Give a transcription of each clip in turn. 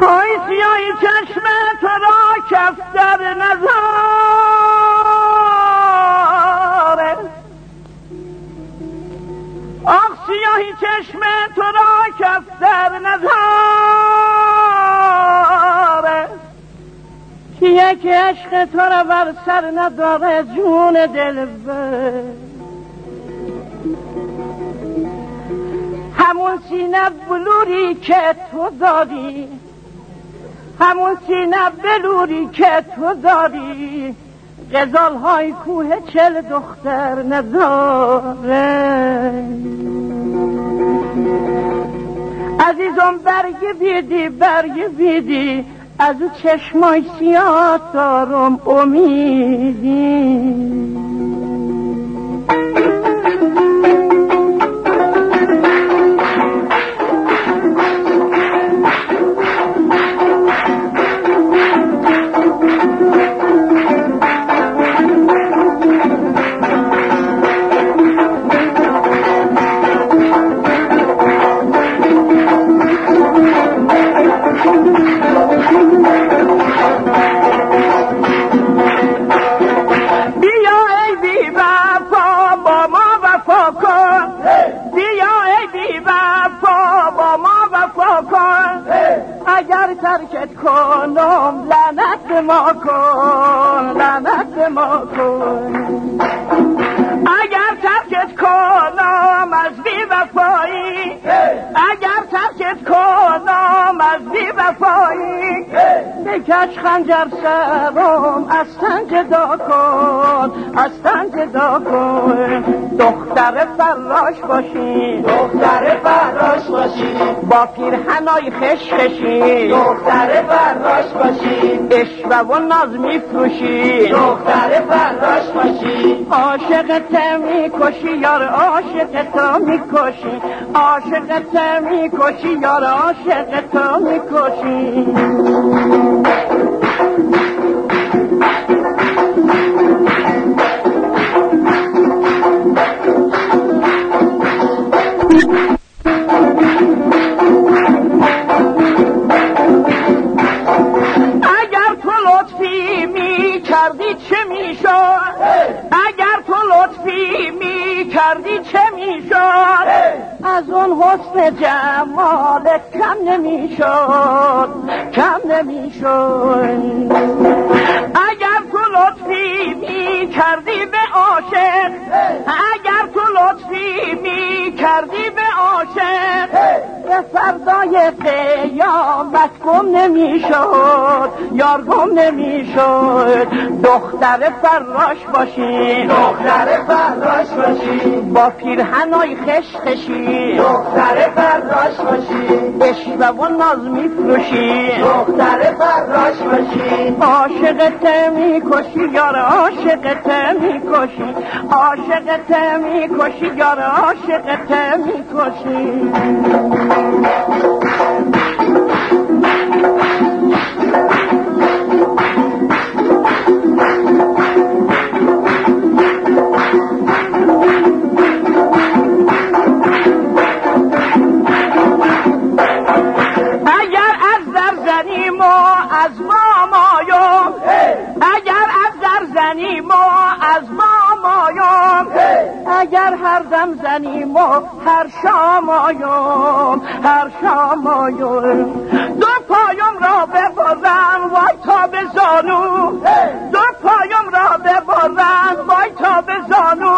های سیاهی چشم تو را کف در نظاره آخ سیاهی چشم تو را کف در نظاره یک عشق تو را بر سر نداره جون دل. همون سینه بلوری که تو داری همون سینه بلوری که تو داری غزال های کوه چل دختر نداره عزیزم برگ بیدی برگ بیدی. از چشمای سیاه دارم امیدی. اگر ترکت کنم لعنت ما کن لعنت ما کن. اگر ترکت کنم از بی وفایی. اگر ترکت کنم از بی وفایی. بکش خنجر سرم از تن جدا کن از تن جدا کن. دختر فراش باشی دختر فراش باشی با پیرهنای خش خشی دختر فراش باشی اشوه و ناز میفروشی دختر فراش باشی عاشق می‌کشی یار عاشق تو می‌کشی. عاشق می‌کشی. یار عاشق تو می‌کشی. اگر تو لطفی می کردی چه می‌شد؟ اگر تو لطفی می کردی چه می‌شد از اون حسن جمال کم نمی‌شد. کم نمی‌شد. اگر تو لطفی می کردی به عاشق فردای قیامت گم نمی‌شد یار گم نمی‌شد. دختر فراش باشی دختر فراش باشی با پیرهنای خش خشی دختر فراش باشی اشوه و ناز میفروشی دختر فراش باشی عاشقت می‌کشی یار عاشقت می‌کشی. عاشقت می‌کشی یار عاشقت می‌کشی. از ما مایم اگر از در زنیم و از ما اگر هر دم زنیم و هر شام آیم هر شام آیم. دو پایم را ببرم وای تا به زانو. دو پایم را ببرم وای تا به زانو.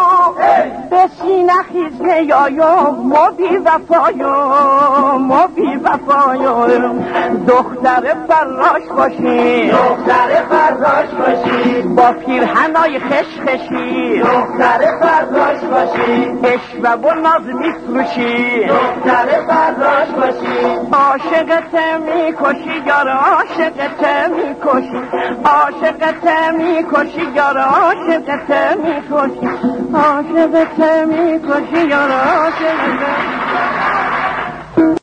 به سینه خیز نیایم ما بی وفایم ما بی وفایم دختر فراش باشی دختر فراش باشی با پیرهنای خش خشی. دختر فراش باشی اشوه و ناز میفروشی دختر فراش باشی عاشقت می‌کشی یار عاشقت می‌کشی. عاشقت می‌کشی یار عاشقت می‌کشی. عاشقت می‌کشی. یار عاشقت